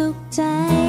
สุขใจ